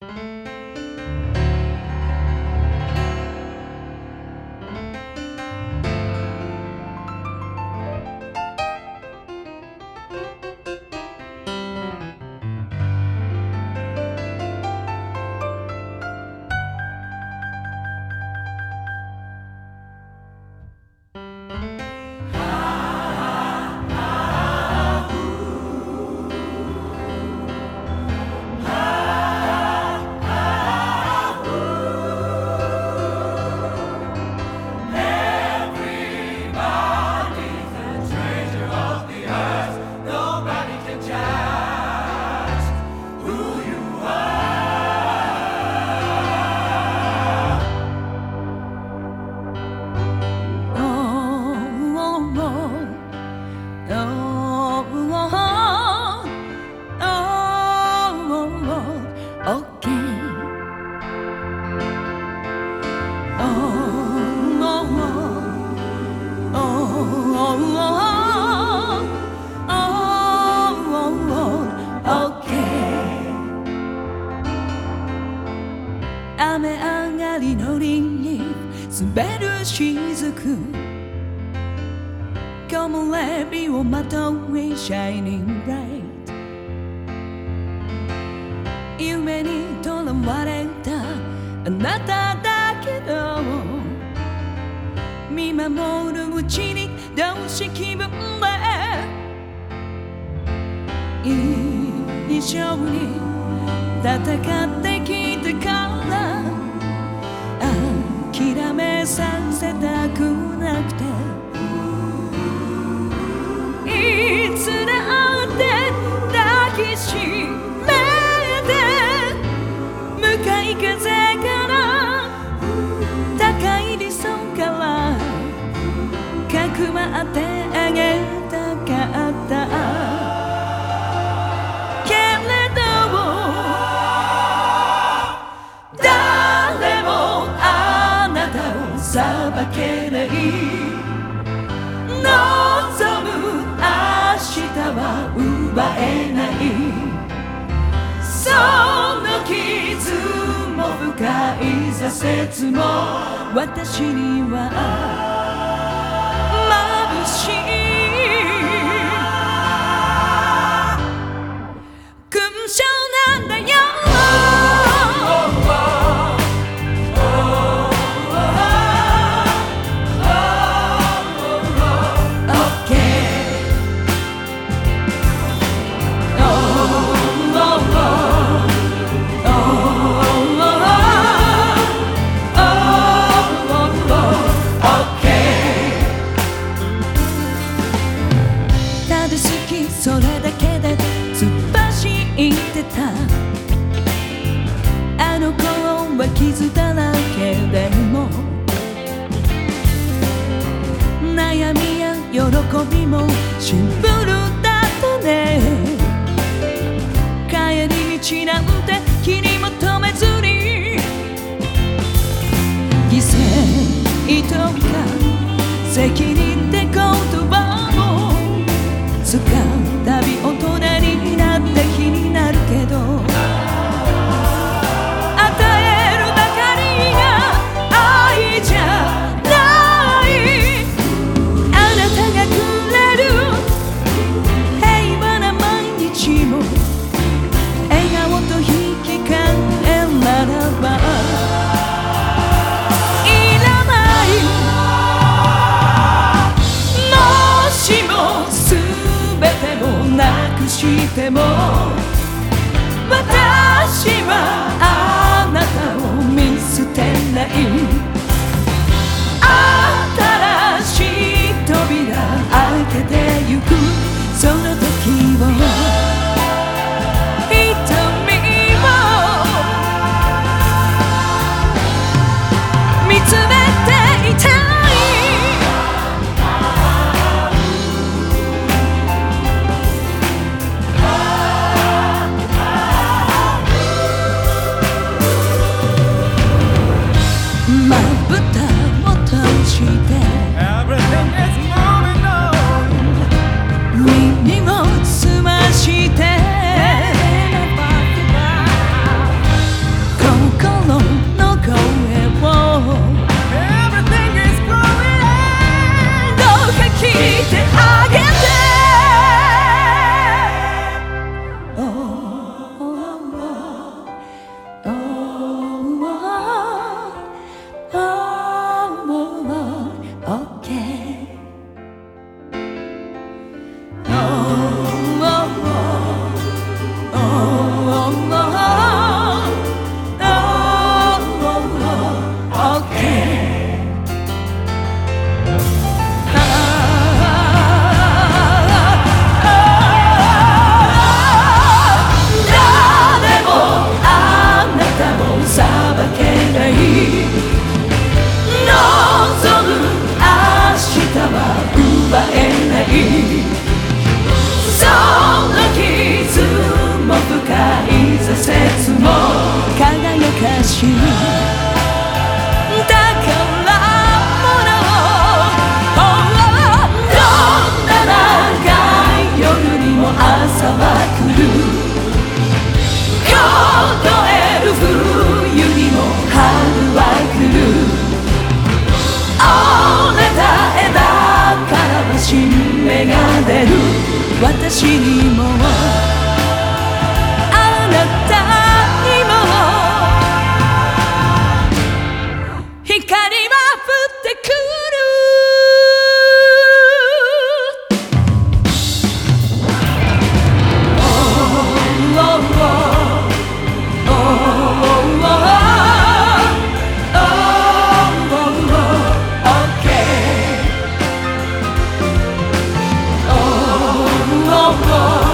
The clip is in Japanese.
Música 滑る雫木漏れ日をまとい Shining bright 夢にとらわれたあなただけど見守るうちにどうし気分で一緒に戦ってきたから諦めさせたくなくて。いつだって抱きしめて。向かい風から。高い理想から。かくまってあげた負けない望む明日は奪えない。その傷も深い挫折も私にはってたあの頃は傷だらけでも悩みや喜びもシンプルだったね。帰り道なんて気に求めずに犠牲とか責任しても私はあなたを見捨てない。新しい光荣